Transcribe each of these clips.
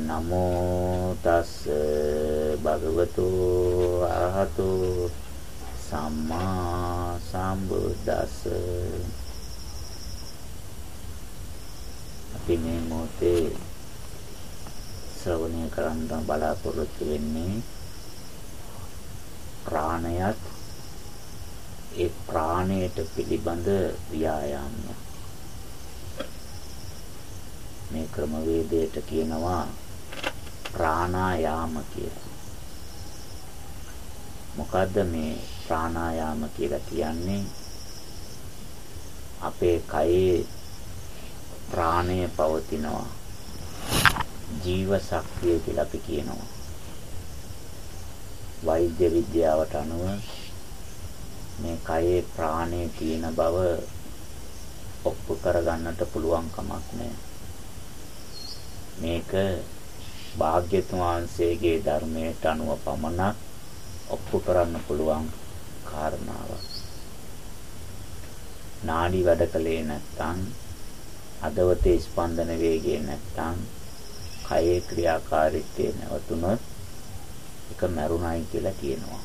නමෝ තස් භගවතු අරහතු සම්මා සම්බුද්දස්ස. අපි මේ මොහොතේ ශ්‍රවණය කරන්න බලාපොරොත්තු වෙන්නේ ප්‍රාණයත් ඒ ප්‍රාණයට පිළිබඳ ව්‍යායාමය මේ ක්‍රමවේදයට කියනවා ප්‍රාණායාම කියලා. මොකද්ද මේ ප්‍රාණායාම කියලා කියන්නේ? අපේ කයේ ප්‍රාණය පවතිනවා. ජීව ශක්තිය කියලා අපි කියනවා. වෛද්‍ය විද්‍යාවට අනුව මේ කයේ ප්‍රාණය තියෙන බව ඔප්පු කරගන්නට පුළුවන් කමක් නැහැ. මේක භාග්‍යතුන් වහන්සේගේ ධර්මයට අනුව පමණක් ඔප්පු කරන්න පුළුවන් කාරණාවක්. නාඩි වැඩ කලේ නැත්නම් අදවතේ ස්පන්දන වේගය නැත්නම් කයේ ක්‍රියාකාරීත්වය නැවතුනොත් එක මරුණයි කියලා කියනවා.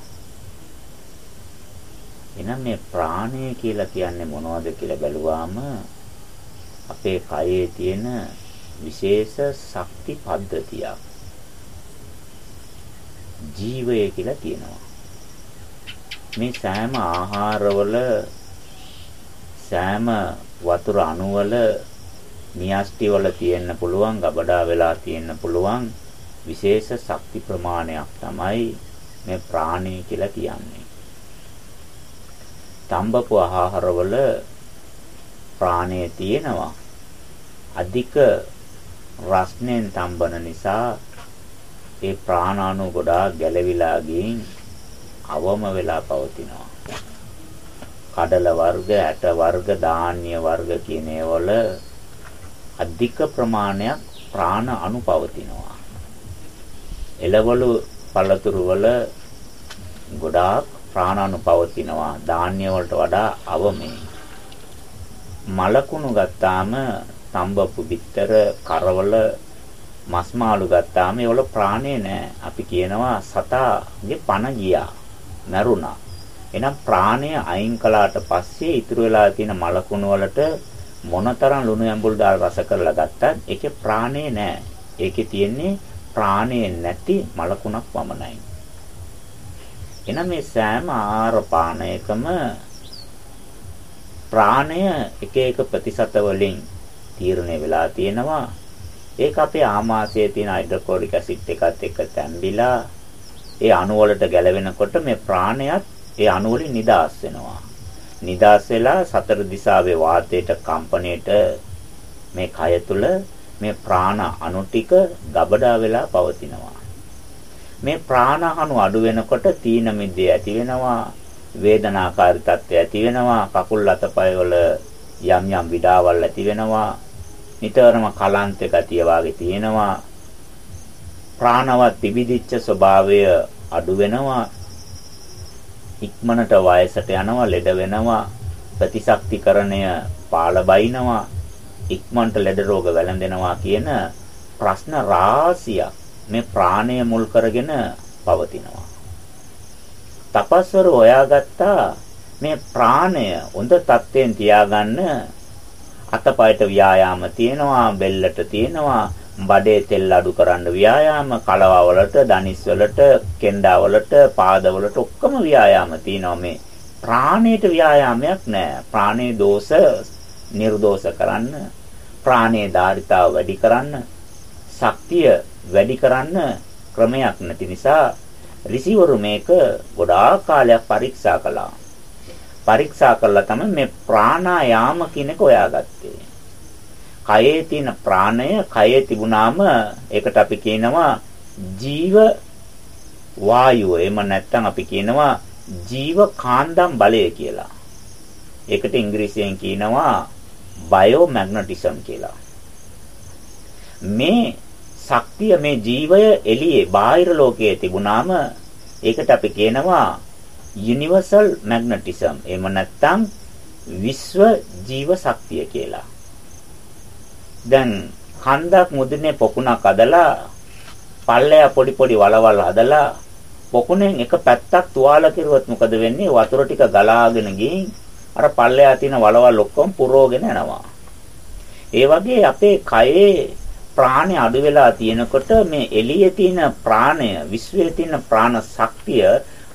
එහෙනම් මේ ප්‍රාණය කියලා කියන්නේ මොනවද කියලා බැලුවාම අපේ කයේ තියෙන විශේෂ ශක්ති පද්ධතියක් ජීවය කියලා තියෙනවා. මේ සෑම ආහාරවල සෑම වතුර අණුවල නියස්ටි වල තියෙන්න පුළුවන්, ගබඩා වෙලා තියෙන්න පුළුවන් විශේෂ ශක්ති ප්‍රමාණයක් තමයි මේ ප්‍රාණය කියලා කියන්නේ. තඹපු ආහාරවල ප්‍රාණය තියෙනවා. අධික රස්නෙන් තම්බන නිසා ඒ ප්‍රාණාණු ගොඩාක් ගැලවිලා ගින් අවම වෙලා පවතිනවා. කඩල වර්ග, ඇට වර්ග, ධාන්‍ය වර්ග කියන ඒවල අධික ප්‍රමාණයක් ප්‍රාණ අණු පවතිනවා. එළවලු පළතුරු වල ගොඩාක් ප්‍රාණ අණු පවතිනවා. ධාන්‍ය වලට වඩා අවමේ. මලකුණු ගත්තාම තඹපු බිත්තර කරවල මස් මාළු ගත්තාම ඒවල ප්‍රාණය නැහැ. අපි කියනවා සතාගේ පණ ගියා. මැරුණා. එහෙනම් ප්‍රාණය අයින් කළාට පස්සේ ඉතුරු වෙලා තියෙන මලකුණු වලට මොනතරම් ලුණු ඇඹුල් දාලා රස කරලා ගත්තත් ඒකේ ප්‍රාණය නැහැ. ඒකේ තියෙන්නේ ප්‍රාණය නැති මලකුණක් පමණයි. එහෙනම් මේ සෑම ආහාර පානයකම ප්‍රාණය එක එක ප්‍රතිශත වලින් තීරණය වෙලා තියෙනවා. ඒක අපේ ආමාශයේ තියෙන හයිඩ්‍රොක්ලොරික් ඇසිඩ් එකත් එක්ක තැම්බිලා ඒ අණු වලට ගැලවෙනකොට මේ ප්‍රාණයත් ඒ අණු වලින් නිදාස් වෙනවා. නිදාස් වෙලා සතර දිශාවේ වාතයට කම්පණයට මේ කය තුල මේ ප්‍රාණ අණු ටික ගබඩා වෙලා පවතිනවා. මේ ප්‍රාණ අණු අඩු වෙනකොට තීන මිද්දේ ඇති වෙනවා. වේදනාකාරී තත්ත්වය ඇති වෙනවා. කකුල් අතපය වල යම් යම් විඩාවල් ඇති වෙනවා. නිතරම කලන්ත ගතිය වාගේ තියෙනවා. ප්‍රාණවත් පිබිදිච්ච ස්වභාවය අඩු වෙනවා. ඉක්මනට වයසට යනවා, ලෙඩ වෙනවා. ප්‍රතිශක්තිකරණය පාළ බයිනවා. ඉක්මනට ලෙඩ රෝග වැළඳෙනවා කියන ප්‍රශ්න රාශියක් මේ ප්‍රාණය මුල් කරගෙන පවතිනවා. තපස්වර හොයාගත්තා මේ ප්‍රාණය හොඳ තත්ත්වයෙන් තියාගන්න අතපයට ව්‍යායාම තියෙනවා බෙල්ලට තියෙනවා බඩේ තෙල් අඩු කරන්න ව්‍යායාම කලවවලට දනිස් වලට කෙන්ඩා වලට පාද වලට ඔක්කොම ව්‍යායාම තියෙනවා. මේ ප්‍රාණයට ව්‍යායාමයක් නැහැ ප්‍රාණේ දෝෂ නිර්දෝෂ කරන්න ප්‍රාණේ ධාරිතාව වැඩි කරන්න ශක්තිය වැඩි කරන්න ක්‍රමයක් නැති නිසා ඍෂිවරු මේක ගොඩාක් කාලයක් පරීක්ෂා කළා. පරීක්ෂා කරලා තමයි මේ ප්‍රාණායාම කියන එක හොයාගත්තේ. කයේ තියෙන ප්‍රාණය කයේ තිබුණාම ඒකට අපි කියනවා ජීව වායුව. එහෙම නැත්නම් අපි කියනවා ජීව කාන්දම් බලය කියලා. ඒකට ඉංග්‍රීසියෙන් කියනවා බයෝමැග්නටිසම් කියලා. මේ ශක්තිය මේ ජීවය එළියේ බාහිර ලෝකයේ තිබුණාම ඒකට අපි කියනවා යුනිවර්සල් මැග්නටිසම් එහෙම නැත්නම් විශ්ව ජීව ශක්තිය කියලා. දැන් කන්දක් මුදුනේ පොකුණක් අදලා පල්ලෙය පොඩි පොඩි වලවල් හදලා පොකුණෙන් එක පැත්තක් තුවාල කෙරුවොත් මොකද වෙන්නේ? වතුර ටික ගලාගෙන ගිහින් අර පල්ලෙය තියෙන වලවල් ඔක්කොම පුරවගෙන යනවා. ඒ වගේ අපේ කයේ ප්‍රාණය අඩු වෙලා තියෙනකොට මේ එළියේ තියෙන ප්‍රාණය, විශ්වයේ තියෙන ප්‍රාණ ශක්තිය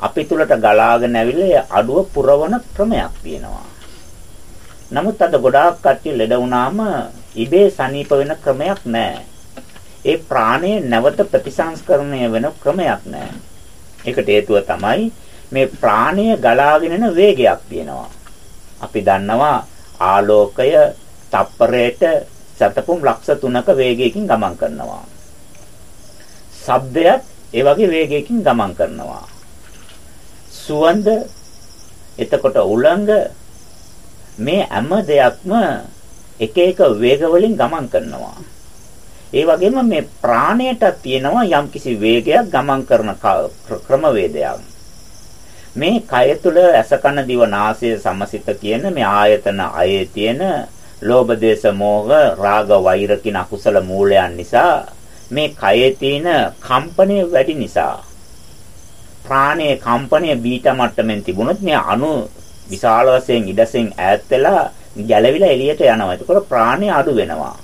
අපි තුලට ගලාගෙන ඇවිල්ලා අඩුව පුරවන ක්‍රමයක් තියෙනවා. නමුත් අද ගොඩාක් කට්ටිය ලෙඩ වුණාම ඉබේ සනීප වෙන ක්‍රමයක් නැහැ. ඒ ප්‍රාණය නැවත ප්‍රතිසංස්කරණය වෙන ක්‍රමයක් නැහැ. ඒකට හේතුව තමයි මේ ප්‍රාණය ගලාගෙන යන වේගයක් තියෙනවා. අපි දන්නවා ආලෝකය තප්පරයට සතපුම් ලක්ෂ 3ක වේගයකින් ගමන් කරනවා. ශබ්දයත් ඒ වගේ වේගයකින් ගමන් කරනවා. සුවඳ එතකොට උලංග මේ හැම දෙයක්ම එක එක වේග වලින් ගමන් කරනවා. ඒ වගේම මේ ප්‍රාණයට තියෙනවා යම්කිසි වේගයක් ගමන් කරන ක්‍රමවේදයක්. මේ කය තුල ඇස කන දිව නාසය සමසිත කියන මේ ආයතන අයේ තියෙන ලෝභ දේශ මොහ රාග වෛර කියන අකුසල මූලයන් නිසා මේ කයේ තියෙන කම්පණය වැඩි නිසා ප්‍රාණයේ කම්පණය බීටා මට්ටමින් තිබුණොත් මේ අණු විශාල වශයෙන් ඉඩසෙන් ඈත් වෙලා ගැලවිලා එළියට යනවා. ඒකෝර ප්‍රාණය අඩු වෙනවා.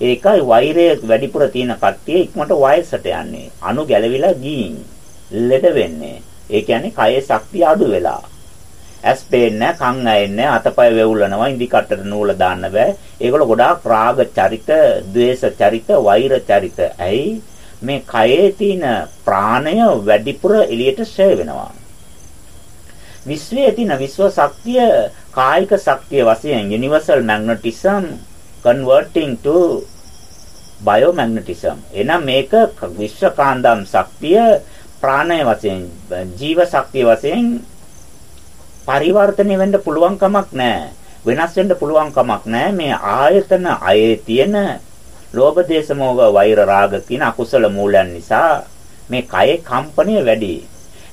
ඒකයි වෛරය වැඩිපුර තියෙන කට්ටිය ඉක්මනට වයසට යන්නේ. අණු ගැලවිලා ගින් ලෙඩ වෙන්නේ. ඒ කියන්නේ කයේ ශක්තිය අඩු වෙලා. ඇස් පේන්නේ කන් ඇෙන්නේ අතපය වෙවුලනවා ඉදි කටට නූල දාන්න බෑ. ඒගොල්ලෝ ගොඩාක් රාග චරිත, ద్వේෂ චරිත, වෛර චරිත. ඇයි මේ කයේ තියෙන ප්‍රාණය වැඩිපුර එළියට ෂය වෙනවා. විශ්වයේ තියෙන විශ්ව ශක්තිය කායික ශක්තිය වශයෙන් universal magnetism converting to biomagnetism. එනම් මේක විශ්වකාන්දම් ශක්තිය ප්‍රාණය වශයෙන් ජීව ශක්තිය වශයෙන් පරිවර්තනය වෙන්න පුළුවන් කමක් නැහැ. වෙනස් වෙන්න පුළුවන් කමක් නැහැ. මේ ආයතන අයේ තියෙන ලෝභ දේශ මොහ වෛර රාග කියන අකුසල මූලයන් නිසා මේ කයේ කම්පනය වැඩි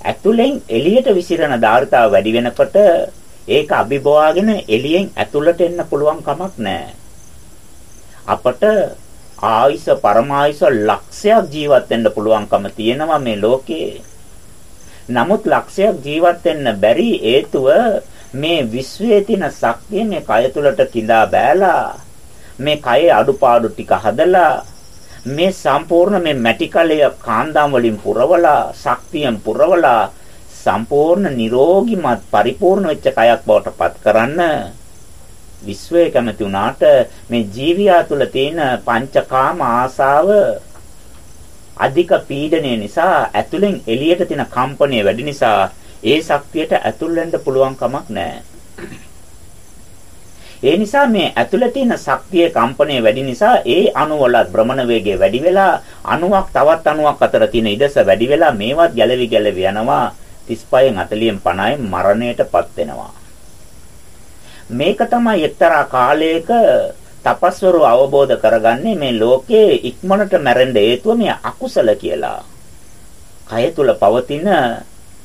ඇතුලෙන් එළියට විසිරෙන ධාරිතාව වැඩි වෙනකොට ඒක අභිබවාගෙන එළියෙන් ඇතුළට එන්න පුළුවන් කමක් නැහැ. අපට ආයස පරමායස ලක්ෂයක් ජීවත් වෙන්න පුළුවන්කම තියෙනවා මේ ලෝකේ. නමුත් ලක්ෂයක් ජීවත් වෙන්න බැරි හේතුව මේ විශ්වයේ තියෙන ශක්තිය මේ කය තුලට கிඳා බෑලා මේ කයේ අඩුපාඩු ටික හදලා මේ සම්පූර්ණ මේ මැටි කලය කාන්දාම් වලින් පුරවලා ශක්තියෙන් පුරවලා සම්පූර්ණ නිරෝගිමත් පරිපූර්ණ වෙච්ච කයක් බවට පත් කරන්න විශ්වය කැමති වුණාට මේ ජීවියා තුළ තියෙන පංචකාම ආසාව අධික පීඩනය නිසා ඇතුලෙන් එළියට තියෙන කම්පනය වැඩි නිසා ඒ ශක්තියට ඇතුල් වෙන්න පුළුවන් කමක් නැහැ. ඒ නිසා මේ ඇතුළේ තියෙන ශක්තියේ කම්පණය වැඩි නිසා ඒ අණු වල භ්‍රමණ වේගය වැඩි වෙලා අණුවක් තවත් අණුවක් අතර තියෙන ඉඩස වැඩි වෙලා මේවත් ගැලවි ගැලවි යනවා 35න් 40න් 50න් මරණයටපත් වෙනවා. මේක තමයි එක්තරා කාලයක තපස්වරු අවබෝධ කරගන්නේ මේ ලෝකයේ ඉක්මනට මැරෙන්න හේතුව මේ අකුසල කියලා. කය තුල පවතින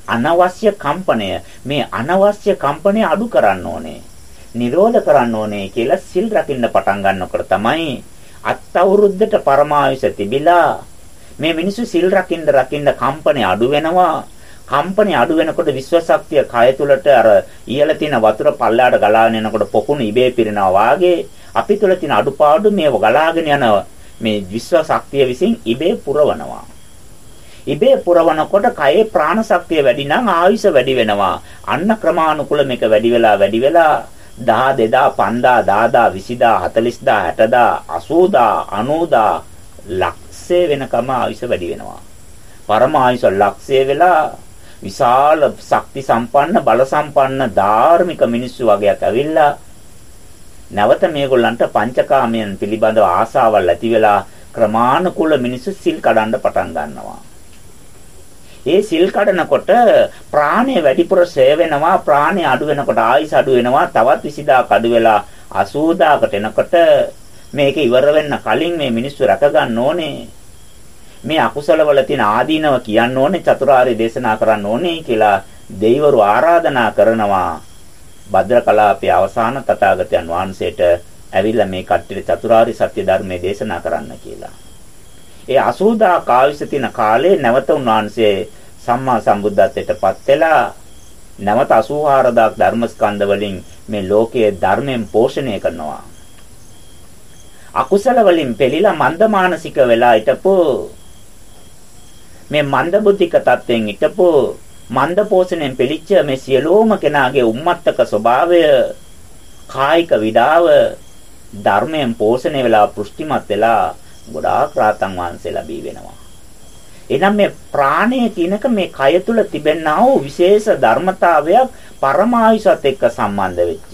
අනවශ්‍ය කම්පනය මේ අනවශ්‍ය කම්පනය අඩු කරන්න ඕනේ. නිරෝධ කරන්න ඕනේ කියලා සිල් රකින්න පටන් ගන්නකොට තමයි අත්අවුරුද්දට පරමායස තිබිලා මේ මිනිස්සු සිල් රකින්න රකින්න කම්පණය අඩු වෙනවා. කම්පණය අඩු වෙනකොට විශ්ව ශක්තිය කය තුලට අර ඉහළ තියෙන වතුර පල්ලයට ගලාගෙන යනකොට පොකුණු ඉබේ පිරෙනවා වාගේ අපි තුල තියෙන අඩුපාඩු මේව ගලාගෙන යන මේ විශ්ව ශක්තිය විසින් ඉබේ පුරවනවා. ඉබේ පුරවනකොට කයේ ප්‍රාණ ශක්තිය වැඩි නම් ආයුෂ වැඩි වෙනවා. අන්න ක්‍රමානුකූල මේක වැඩි වෙලා වැඩි වෙලා 10 2000 5000 10000 20000 60000 80000 80000 ලක්ෂය වෙනකම ආයුෂ වැඩි වෙනවා. පරම ආයුෂ ලක්ෂය වෙලා විශාල ශක්ති සම්පන්න බල සම්පන්න ධාර්මික මිනිස්සු වගේක් ඇවිල්ලා නැවත මේගොල්ලන්ට පංචකාමයන් පිළිබඳව ආසාවල් ඇති වෙලා ක්‍රමානුකූල මිනිස්සු සිල් කඩන්න පටන් ගන්නවා. ඒ සිල් කඩනකොට ප්‍රාණය වැඩිපුර ෂය වෙනවා ප්‍රාණය අඩු වෙනකොට ආයිස් අඩු වෙනවා තවත් 20000ක් අඩු වෙලා 80000කට එනකොට මේක ඉවර වෙන්න කලින් මේ මිනිස්සු රැක ගන්න ඕනේ මේ අකුසල වල තියෙන ආදීනව කියන්න ඕනේ චතුරාර්ය දේශනා කරන්න ඕනේ කියලා දෙවිවරු ආරාධනා කරනවා භද්‍රකලාපයේ අවසාන තථාගතයන් වහන්සේට ඇවිල්ලා මේ කට්ටියට චතුරාර්ය සත්‍ය ධර්මයේ දේශනා කරන්න කියලා. ඒ 80 කාවිස තින කාලේ නැවත උන්වහන්සේ සම්මා සම්බුද්ධත්වයටපත් වෙලා නැවත 84000 ධර්මස්කන්ධ වලින් මේ ලෝකයේ ධර්මයෙන් පෝෂණය කරනවා. අකුසල වලින් පෙළිලා මන්දමානසික වෙලා හිටපු මේ මන්දබුද්ධික තත්වයෙන් හිටපු මන්ද පෝෂණයෙන් පිළිච්ච මේ සියලෝම කෙනාගේ උම්මත්තක ස්වභාවය කායික විඩාව ධර්මයෙන් පෝෂණය වෙලා පුෂ්ටිමත් වෙලා ගොඩාක් රාතන් වහන්සේලා බී වෙනවා. එහෙනම් මේ ප්‍රාණය කියනක මේ කය තුල තිබෙනා වූ විශේෂ ධර්මතාවයක් පරමායුෂත් එක්ක සම්බන්ධ වෙච්ච.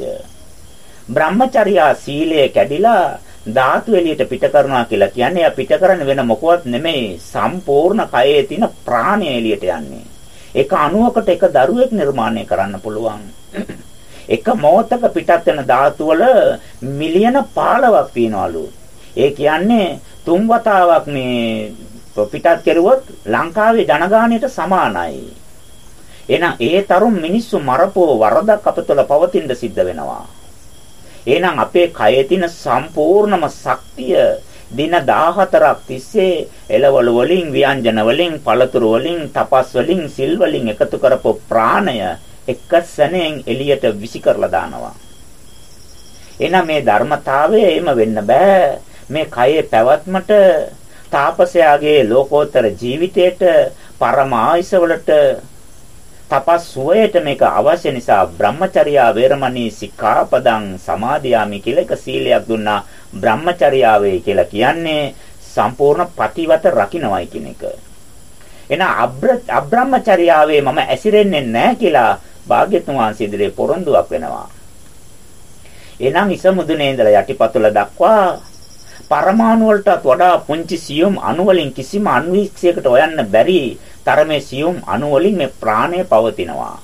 බ්‍රහ්මචර්යා සීලය කැඩිලා ධාතු එළියට පිට කරනවා කියලා කියන්නේ එයා පිට කරන වෙන මොකවත් නෙමෙයි සම්පූර්ණ කයේ තියෙන ප්‍රාණය එළියට යන්නේ. එක අණුවකට එක දරුවෙක් නිර්මාණය කරන්න පුළුවන්. එක මොහොතක පිටත් වෙන ධාතු වල මිලියන 15ක් තියනවලු. ඒ කියන්නේ තුන් වතාවක් මේ පිටත් කෙරුවොත් ලංකාවේ ජනගහනයට සමානයි. එහෙනම් ඒ තරුණ මිනිස්සු මරපෝ වරදක් අප තුළ පවතින සිද්ධ වෙනවා. එහෙනම් අපේ කයේ තියෙන සම්පූර්ණම ශක්තිය දින 14ක් තිස්සේ එළවලු වලින් ව්‍යංජන වලින් පළතුරු වලින් තපස් වලින් සිල් වලින් එකතු කරපු ප්‍රාණය එක සැනෙන් එළියට විසි කරලා දානවා. එහෙනම් මේ ධර්මතාවය එහෙම වෙන්න බෑ. මේ කයේ පැවැත්මට තාපසයාගේ ලෝකෝත්තර ජීවිතයට පරම ආයසවලට තපස් සුවයට මේක අවශ්‍ය නිසා බ්‍රහ්මචර්යා වේරමණී සික්ඛාපදං සමාදියාමි කියලා එක සීලයක් දුන්නා බ්‍රහ්මචර්යාවේ කියලා කියන්නේ සම්පූර්ණ පටිවත රකින්නවයි කියන එක. එන අබ්‍රහ්මචර්යාවේ මම ඇසිරෙන්නේ නැහැ කියලා භාග්‍යතුන් වහන්සේ ඉදිරියේ පොරොන්දුවක් වෙනවා. එනම් ඉස මුදුනේ ඉඳලා යටිපතුල දක්වා පරමාණු වලටත් වඩා පුංචි සියුම් අණු වලින් කිසිම අන්වීක්ෂයකට හොයන්න බැරි තරමේ සියුම් අණු වලින් මේ ප්‍රාණය පවතිනවා.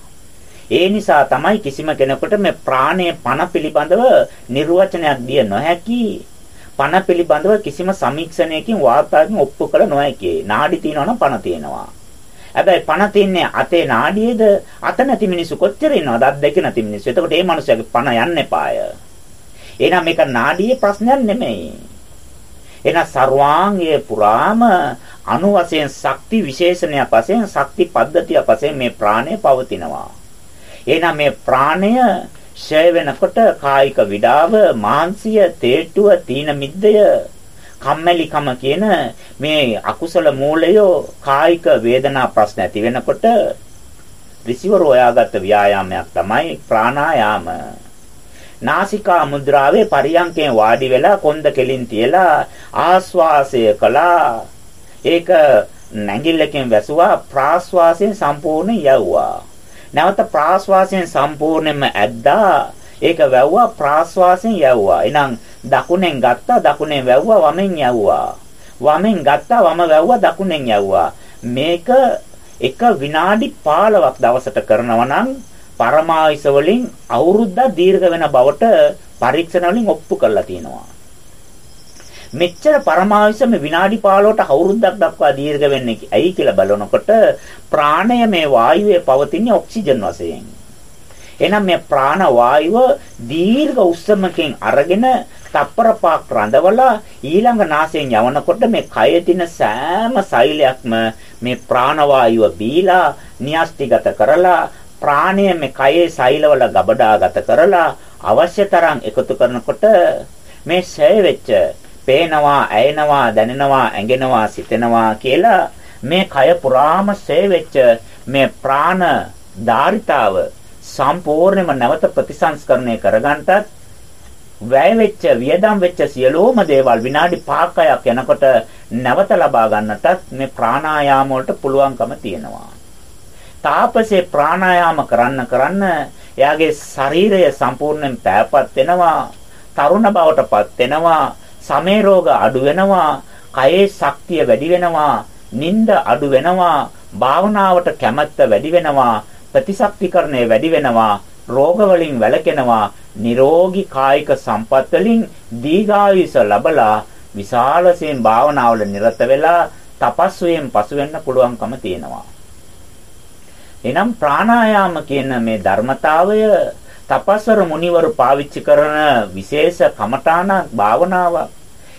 ඒ නිසා තමයි කිසිම කෙනෙකුට මේ ප්‍රාණය පණ පිළිබඳව නිර්වචනයක් දිය නොහැකි. පණ පිළිබඳව කිසිම සමීක්ෂණයකින් වාර්තාවකින් ඔප්පු කළ නොහැකි. නාඩි තියෙනවනම් පණ තියෙනවා. හැබැයි පණ තින්නේ අතේ නාඩියේද අත නැති මිනිස්සු කොච්චර ඉන්නවද අත් දෙක නැති මිනිස්සු. එතකොට මේ මිනිස්සුගේ පණ යන්න එපාය. එහෙනම් මේක නාඩියේ ප්‍රශ්නයක් නෙමෙයි. එන සර්වාංගයේ පුරාම අණු වශයෙන් ශක්ති විශේෂණයක් වශයෙන් ශක්ති පද්ධතියක් වශයෙන් මේ ප්‍රාණය පවතිනවා. එහෙනම් මේ ප්‍රාණය ඡය වෙනකොට කායික විඩාව, මාංශය, තේට්ටුව, තීන මිද්දය, කම්මැලිකම කියන මේ අකුසල මූලය කායික වේදනා ප්‍රශ්න ඇති වෙනකොට ඍෂිවරු හොයාගත්ත ව්‍යායාමයක් තමයි ප්‍රාණායාම. නාසිකා මුද්‍රාවේ පරියංකයෙන් වාඩි වෙලා කොන්ද කෙලින් තියලා ආස්වාසය කළා. ඒක නැගිල්ලකින් වැසුවා ප්‍රාස්වාසයෙන් සම්පූර්ණ යවුවා. නැවත ප්‍රාස්වාසයෙන් සම්පූර්ණයෙන්ම ඇද්දා. ඒක වැව්වා ප්‍රාස්වාසයෙන් යවුවා. එහෙනම් දකුණෙන් ගත්තා දකුණෙන් වැව්වා වමෙන් යවුවා. වමෙන් ගත්තා වම වැව්වා දකුණෙන් යවුවා. මේක එක විනාඩි 15ක් දවසට කරනවා නම් පරමායස වලින් අවුරුද්දක් දීර්ඝ වෙන බවට පරීක්ෂණ වලින් ඔප්පු කරලා තියෙනවා. මෙච්චර පරමායස මේ විනාඩි 15ට අවුරුද්දක් දක්වා දීර්ඝ වෙන්නේ ඇයි කියලා බලනකොට ප්‍රාණය මේ වායුවේ පවතින ඔක්සිජන් වශයෙන්. එහෙනම් මේ ප්‍රාණ වායුව දීර්ඝ උස්සමකින් අරගෙන තප්පර පාක් රඳවලා ඊළඟ නාසයෙන් යවනකොට මේ කයේ තියෙන සෑම සෛලයක්ම මේ ප්‍රාණ වායුව බීලා න්‍යෂ්ටිගත කරලා ප්‍රාණය මේ කයේ සෛලවල ගබඩාගත කරලා අවශ්‍ය තරම් එකතු කරනකොට මේ ඡය වෙච්ච පේනවා, ඇයෙනවා, දැනෙනවා, ඇඟෙනවා, සිතෙනවා කියලා මේ කය පුරාම ඡය වෙච්ච මේ ප්‍රාණ ධාරිතාව සම්පූර්ණයෙන්ම නැවත ප්‍රතිසංස්කරණය කරගන්නටත් වැය වෙච්ච වියදම් වෙච්ච සියලුම දේවල් විනාඩි 5ක් යනකොට නැවත ලබා ගන්නටත් මේ ප්‍රාණායාම වලට පුළුවන්කම තියෙනවා. තාපසේ ප්‍රාණායාම කරන්න කරන්න එයාගේ ශරීරය සම්පූර්ණයෙන් පෑපත් වෙනවා තරුණ බවටපත් වෙනවා සමේ රෝග අඩු වෙනවා කයේ ශක්තිය වැඩි වෙනවා නිନ୍ଦ අඩු වෙනවා භාවනාවට කැමැත්ත වැඩි වෙනවා ප්‍රතිශක්තිකරණය වැඩි වෙනවා රෝග වලින් වැළකෙනවා නිරෝගී කායික සම්පත් වලින් දීඝායුෂ ලැබලා විශාලයෙන් භාවනාවල නිරත වෙලා තපස්යෙන් පසු වෙන්න පුළුවන්කම තියෙනවා. එනම් ප්‍රාණායාම කියන මේ ධර්මතාවය තපස්වර මුනිවරු පාවිච්චි කරන විශේෂ කමඨාන භාවනාවක්.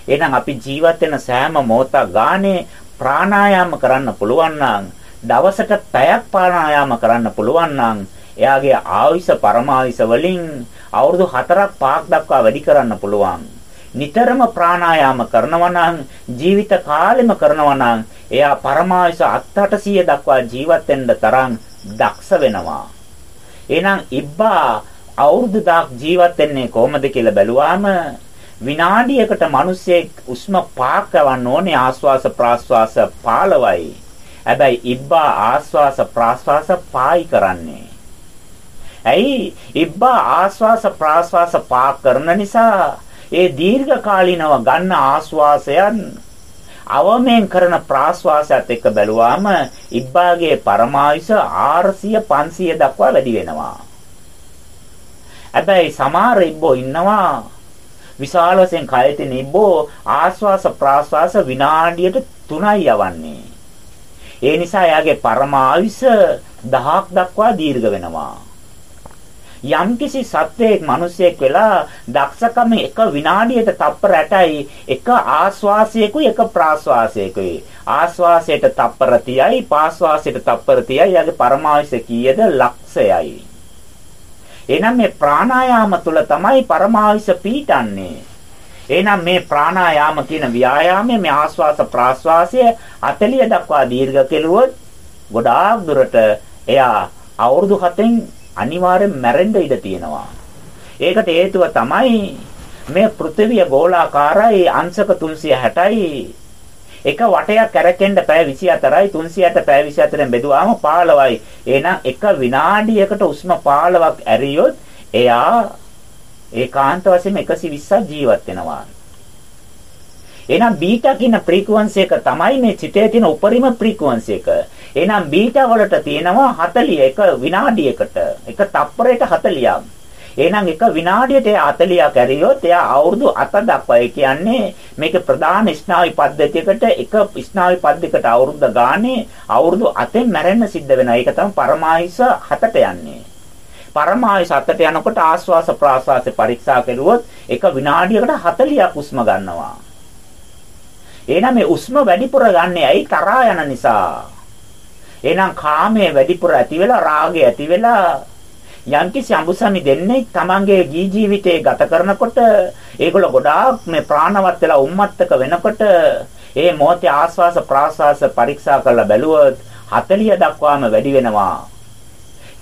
එහෙනම් අපි ජීවත් වෙන සෑම මොහොතක් ගානේ ප්‍රාණායාම කරන්න පුළුවන් නම් දවසට පැයක් ප්‍රාණායාම කරන්න පුළුවන් නම් එයාගේ ආයුෂ පරමායුෂ වලින් අවුරුදු 4ක් 5ක් දක්වා වැඩි කරන්න පුළුවන්. නිතරම ප්‍රාණායාම කරනවා නම් ජීවිත කාලෙම කරනවා නම් එයා පරමායුෂ 800 දක්වා ජීවත් වෙන්න තරම් දක්ෂ වෙනවා. එහෙනම් ඉබ්බා අවුරුදු 10ක් ජීවත් වෙන්නේ කොහොමද කියලා බැලුවාම විනාඩියකට මිනිස්සෙක් උස්ම පාක් කරවන්න ඕනේ ආස්වාස ප්‍රාස්වාස 15යි. හැබැයි ඉබ්බා ආස්වාස ප්‍රාස්වාස පායි කරන්නේ. ඇයි ඉබ්බා ආස්වාස ප්‍රාස්වාස පාක් කරන නිසා ඒ දීර්ඝ කාලිනව ගන්න ආස්වාසයන් අවමෙන් කරන ප්‍රාශ්වාසයත් එක්ක බැලුවාම ඉබ්බාගේ පරමායුෂ 400 500 දක්වා වැඩි වෙනවා. හැබැයි සමහර ඉබ්බෝ ඉන්නවා විශාල වශයෙන් කය තියෙන ඉබ්බෝ ආශ්වාස ප්‍රාශ්වාස විනාඩියට 3යි යවන්නේ. ඒ නිසා එයාගේ පරමායුෂ 10ක් දක්වා දීර්ඝ වෙනවා. යම්කිසි සත්වයක් මිනිසෙක් වෙලා දක්ෂකම එක විනාඩියට තප්පර 8යි එක ආශ්වාසයකුයි එක ප්‍රාශ්වාසයකුයි. ආශ්වාසයට තප්පර 30යි පාශ්වාසයට තප්පර 30යි යගේ පරමායුෂ කීයද? ලක්ෂයයි. එහෙනම් මේ ප්‍රාණායාම තුල තමයි පරමායුෂ පීඩන්නේ එහෙනම් මේ ප්‍රාණායාම කියන ව්‍යායාමයේ මේ ආශ්වාස ප්‍රාශ්වාසය 40 දක්වා දීර්ඝ කෙරුවොත් ගොඩාක් දුරට එයා අවුරුදු 7න් අනිවාර්යෙන් මැරෙන්න ඉඩ තියෙනවා. ඒකට හේතුව තමයි මේ පෘථිවිය ගෝලාකාරයි අංශක 360යි. එක වටයක් කැරකෙන්න පැය 24යි 360 පැය 24ෙන් බෙදුවාම 15යි. එහෙනම් එක විනාඩියකට උෂ්ම 15ක් ඇරියොත් එයා ඒකාන්ත වශයෙන් 120ක් ජීවත් වෙනවා. එහෙනම් බීටා කියන ෆ්‍රීකවන්සි එක තමයි මේ චිතයේ තියෙන උපරිම ෆ්‍රීකවන්සි එක. එහෙනම් බීටා වලට තියෙනවා 40 එක විනාඩියකට එක තප්පරයකට 40ක්. එහෙනම් එක විනාඩියට 40ක් ඇරියොත් එයා අවුරුදු 7 දක්වා ඒ කියන්නේ මේක ප්‍රධාන ස්නායු පද්ධතියකට එක ස්නායු පද්ධතියකට අවුරුද්ද ගානේ අවුරුදු 7න් මැරෙන්න සිද්ධ වෙනවා. ඒක තමයි පරමායුෂ 7ට යන්නේ. පරමායුෂ 7ට යනකොට ආශ්වාස ප්‍රාශ්වාස පරීක්ෂා කරුවොත් එක විනාඩියකට 40ක් උස්ම ගන්නවා. එහෙනම් මේ උස්ම වැඩිපුර ගන්න ඇයි? තරහා යන නිසා. එහෙනම් කාමයේ වැඩිපුර ඇති වෙලා රාගය ඇති වෙලා යම්කිසි අඹුසමි දෙන්නේ තමන්ගේ ජී ජීවිතේ ගත කරනකොට ඒගොල්ලෝ ගොඩාක් මේ ප්‍රාණවත් වෙලා උම්මත්තක වෙනකොට ඒ මොහොතේ ආස්වාස ප්‍රාස්වාස පරීක්ෂා කරලා බැලුවොත් 40 දක්වාම වැඩි වෙනවා.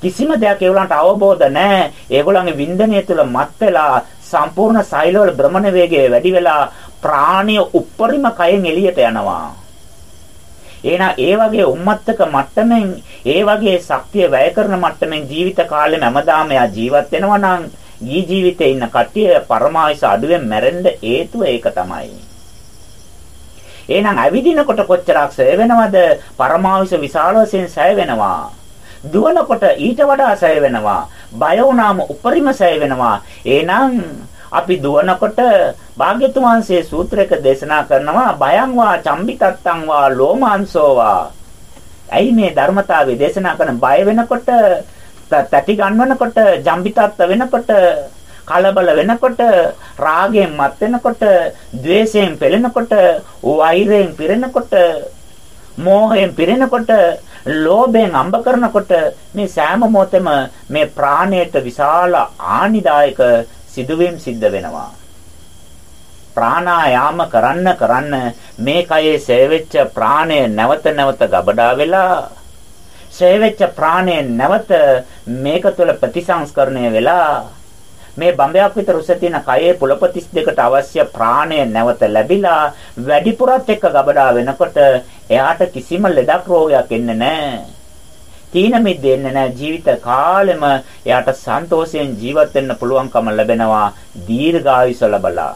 කිසිම දෙයක් ඒගොල්ලන්ට අවබෝධ නැහැ. ඒගොල්ලන්ගේ වින්දනය තුළ මත් වෙලා සම්පූර්ණ සෛලවල භ්‍රමණ වේගය වැඩි වෙලා ප්‍රාණය උප්පරිම කයෙන් එළියට යනවා එහෙනම් ඒ වගේ උම්මත්තක මට්ටමින් ඒ වගේ ශක්තිය වැය කරන මට්ටමින් ජීවිත කාලෙම හැමදාම යා ජීවත් වෙනවා නම් ඊ ජීවිතේ ඉන්න කට්ටිය පරමායස අඩුවෙන් මැරෙන්න හේතුව ඒක තමයි. එහෙනම් ඇවිදිනකොට කොච්චරක් සැය වෙනවද? පරමායස විශාල වශයෙන් සැය වෙනවා. දුවනකොට ඊට වඩා සැය වෙනවා. බය වුණාම උපරිම සැය වෙනවා. එහෙනම් අපි දුවනකොට භාග්‍යතුන් වහන්සේ සූත්‍රයක දේශනා කරනවා බයං වා චම්බිතත්තං වා ලෝමාංසෝවා. ඇයි මේ ධර්මතාවය දේශනා කරන බය වෙනකොට තැටි ගන්නවනකොට ජම්බිතත්ත වෙනකොට කලබල වෙනකොට රාගයෙන් මත් වෙනකොට ద్వේෂයෙන් පෙළෙනකොට වෛරයෙන් පිරෙනකොට මෝහයෙන් පිරෙනකොට ලෝභයෙන් අම්බ කරනකොට මේ සෑම මොහොතෙම මේ ප්‍රාණයට විශාල ආනිදායක සිදුවීම් සිද්ධ වෙනවා. ප්‍රාණායාම කරන්න කරන්න මේ කයේ සේවෙච්ච ප්‍රාණය නැවත නැවත ගබඩා වෙලා සේවෙච්ච ප්‍රාණය නැවත මේක තුළ ප්‍රතිසංස්කරණය වෙලා මේ බඹයක් විතර උස තියෙන කයේ පුලපතිස් දෙකට අවශ්‍ය ප්‍රාණය නැවත ලැබිලා වැඩිපුරත් එක්ක ගබඩා වෙනකොට එයාට කිසිම ලෙඩක් රෝගයක් එන්නේ නැහැ. තීන මිද්දෙන්නේ නැහැ ජීවිත කාලෙම එයාට සන්තෝෂයෙන් ජීවත් වෙන්න පුළුවන්කම ලැබෙනවා. දීර්ඝායුෂ ලැබලා.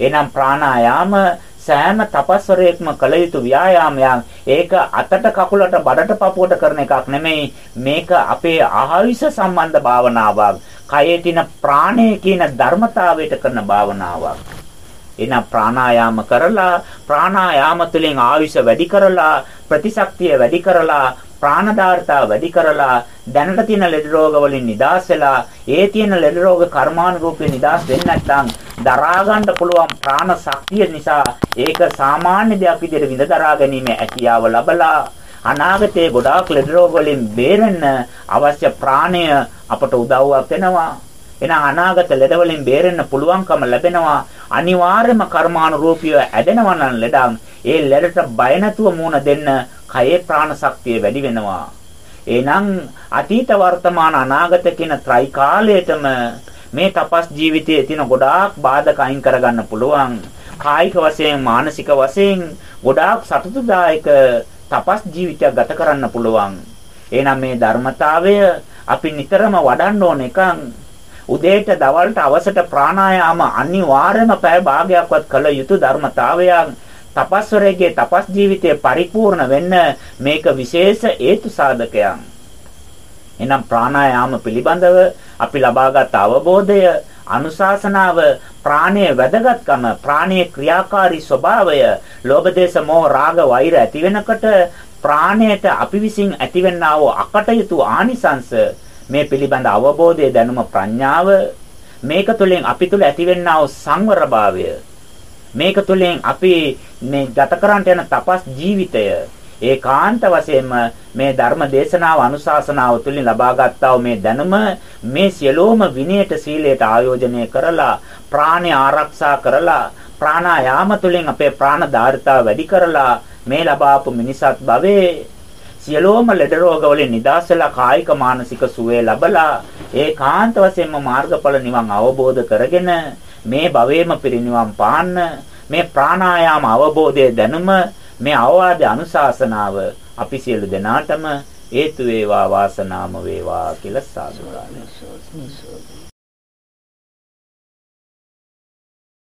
එනම් ප්‍රාණායාම සෑම තපස්වරයෙක්ම කළ යුතු ව්‍යායාමයක්. ඒක අතට කකුලට බඩට පපුවට කරන එකක් නෙමෙයි. මේක අපේ ආයුෂ සම්බන්ධ භාවනාවක්. කයේ තියෙන ප්‍රාණය කියන ධර්මතාවයට කරන භාවනාවක්. එනම් ප්‍රාණායාම කරලා ප්‍රාණායාම තුළින් ආයුෂ වැඩි කරලා ප්‍රතිශක්තිය වැඩි කරලා ප්‍රාණධාරතාව වැඩි කරලා දැනට තියෙන ලෙඩ රෝග වලින් නිදහස් වෙලා ඒ තියෙන ලෙඩ රෝග කර්මානුරූපී නිදහස් වෙන්නේ නැත්නම් දරා ගන්න පුළුවන් ප්‍රාණ ශක්තිය නිසා ඒක සාමාන්‍ය දෙයක් විදිහට විඳ දරා ගැනීම හැකියාව ලබලා අනාගතයේ ගොඩාක් ලෙඩ රෝග වලින් බේරෙන්න අවශ්‍ය ප්‍රාණය අපට උදව්වක් වෙනවා. එහෙනම් අනාගත ලෙඩ වලින් බේරෙන්න පුළුවන්කම ලැබෙනවා. අනිවාර්යම කර්මානුරූපීව ඇදෙනවා නම් ලෙඩක්. ඒ ලෙඩට බය නැතුව මුණ දෙන්න කයේ ප්‍රාණ ශක්තිය වැඩි වෙනවා. එහෙනම් අතීත වර්තමාන අනාගත කියන ත්‍රිකාලයටම මේ තපස් ජීවිතයේ තියෙන ගොඩාක් බාධක අයින් කරගන්න පුළුවන්. කායික වශයෙන් මානසික වශයෙන් ගොඩාක් සතුටුදායක තපස් ජීවිතයක් ගත කරන්න පුළුවන්. එහෙනම් මේ ධර්මතාවය අපි නිතරම වඩන්න ඕන එකක්. උදේට දවල්ට අවසට ප්‍රාණායාම අනිවාර්යම පැය භාගයක්වත් කළ යුතු ධර්මතාවයක්. තපස්වරයෙක්ගේ තපස් ජීවිතය පරිපූර්ණ වෙන්න මේක විශේෂ හේතු සාධකයක්. එනම් ප්‍රාණායාම පිළිබඳව අපි ලබාගත් අවබෝධය අනුශාසනාව ප්‍රාණයේ වැදගත්කම ප්‍රාණයේ ක්‍රියාකාරී ස්වභාවය ලෝභ දේශ මොහ රාග වෛර ඇති වෙනකොට ප්‍රාණයට අපි විසින් ඇතිවෙනා වූ අකටයුතු ආනිසංශ මේ පිළිබඳ අවබෝධය දැනුම ප්‍රඥාව මේක තුළින් අපි තුළ ඇතිවෙනා වූ සංවරභාවය මේක තුළින් අපි මේ ගත කරන්ට යන තපස් ජීවිතය. ඒකාන්ත වශයෙන්ම මේ ධර්ම දේශනාව අනුශාසනාව තුළින් ලබාගත්තා මේ දැනුම මේ සියලෝම විනයට සීලයට ආයෝජනය කරලා ප්‍රාණය ආරක්ෂා කරලා ප්‍රාණායාම තුළින් අපේ ප්‍රාණ ධාරිතාව වැඩි කරලා මේ ලබාපු මිනිසත් භවයේ සියලෝම ලෙඩ රෝග වලින් නිදහස් වෙලා කායික මානසික සුවය ලබලා ඒකාන්ත වශයෙන්ම මාර්ගඵල නිවන් අවබෝධ කරගෙන මේ භවයේම පිරිනිවන් පාන්න මේ ප්‍රාණායාම අවබෝධය දැනුම මේ අවවාද අනුශාසනාව අපි සියලු දෙනාටම හේතු වේවා වාසනාම වේවා කියලා සාදුකාරය.